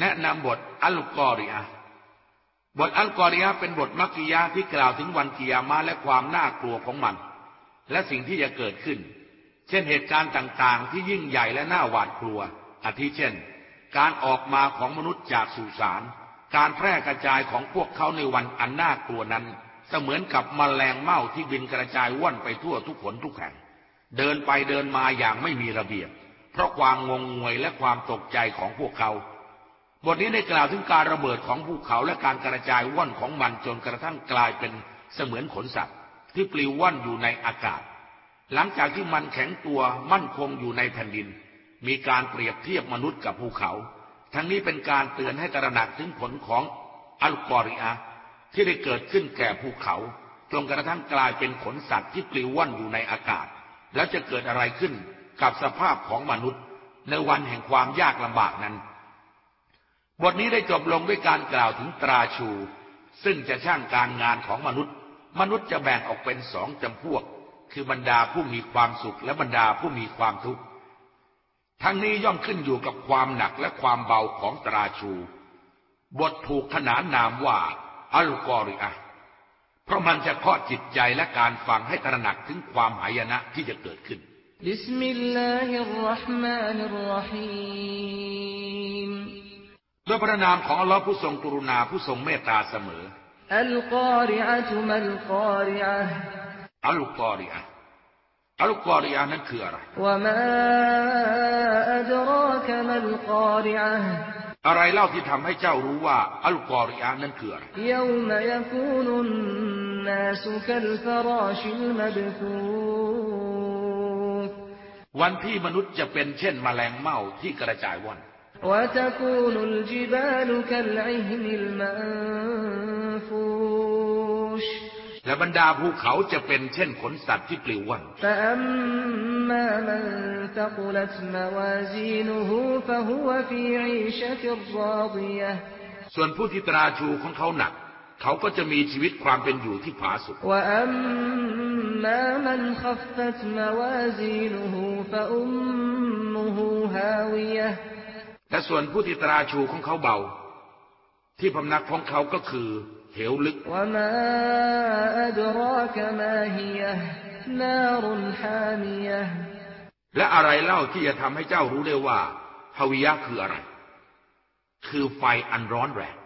แนะนำบทอัลกอริอาบทอัลกอริอาเป็นบทมักกิยาที่กล่าวถึงวันกิยามาและความน่ากลัวของมัน และสิ่งที่จะเกิดขึ้น เช่นเหตุการณ์ต่างๆ ที่ยิ่งใหญ่และน่าหวาดกลัวอาทิเช่น การออกมาของมนุษย์จากสุสาน การแพร่กระจายของพวกเขาในวันอันน่ากลัวนั้น เสมือนกับมแมลงเม่าที่บินกระจายว่อนไปทั่วทุกขนทุกแห่ง เดินไปเดินมาอย่างไม่มีระเบียบ เพราะความงงงวยและความตกใจของพวกเขา บทนี้ได้กล่าวถึงการระเบิดของภูเขาและการกระจายว่อนของมันจนกระทั่งกลายเป็นเสมือนขนสัตว์ ที่ปลิวว่อนอยู่ในอากาศ หลังจากที่มันแข็งตัวมั่นคงอยู่ในแผ่นดิน มีการเปรียบเทียบมนุษย์กับภูเขา ทั้งนี้เป็นการเตือนให้ตระหนักถึงผลของอัลกอริอาที่ได้เกิดขึ้นแก่ภูเขาจนกระทั่งกลายเป็นขนสัตว์ที่ปลิวว่อนอยู่ในอากาศ แล้วจะเกิดอะไรขึ้นกับสภาพของมนุษย์ ในวันแห่งความยากลำบากนั้น บทนี้ได้จบลงด้วยการกล่าวถึงตราชู ซึ่งจะช่างการงานของมนุษย์ มนุษย์จะแบ่งออกเป็นสองจำพวก คือบรรดาผู้มีความสุขและบรรดาผู้มีความทุกข์ทั้งนี้ย่อมขึ้นอยู่กับความหนักและความเบาของตราชู บทถูกขนานนามว่าอัลกอริอะเพราะมันจะเคาะจิตใจและการฟังให้ตระหนักถึงความหายนะที่จะเกิดขึ้นبسم الله الرحمن الرحيم ด้วยพระนามของอัลลอฮ์ผู้ทรงกรุณาผู้ทรงเมตตาเสมอ القارعة ما القارعةอัลกอริอะอัลกอริอะนั้นคืออะไรوما أدراك ما القارعةอะไรเล่าที่ทำให้เจ้ารู้ว่าอัลกอริอะนั้นคืออะไรยามยคูนุนนาสุคัลฟราชิลมบฟูวันที่มนุษย์จะเป็นเช่นแมลงเม่าที่กระจายว่อน وتكون الجبال كالعهن المنفوش และบรรดาภูเขาจะเป็นเช่นขนสัตว์ที่ปลิวว่อนส่วนผู้ที่ตราชูของเขาหนัก เขาก็จะมีชีวิตความเป็นอยู่ที่ผาสุก และส่วนผู้ที่ตราชูของเขาเบา ที่พำนักของเขาก็คือ เหวลึก และอะไรเล่าที่จะทำให้เจ้ารู้ได้ว่าฮาวิยะคืออะไร คือไฟอันร้อนแรง